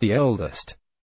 the eldest.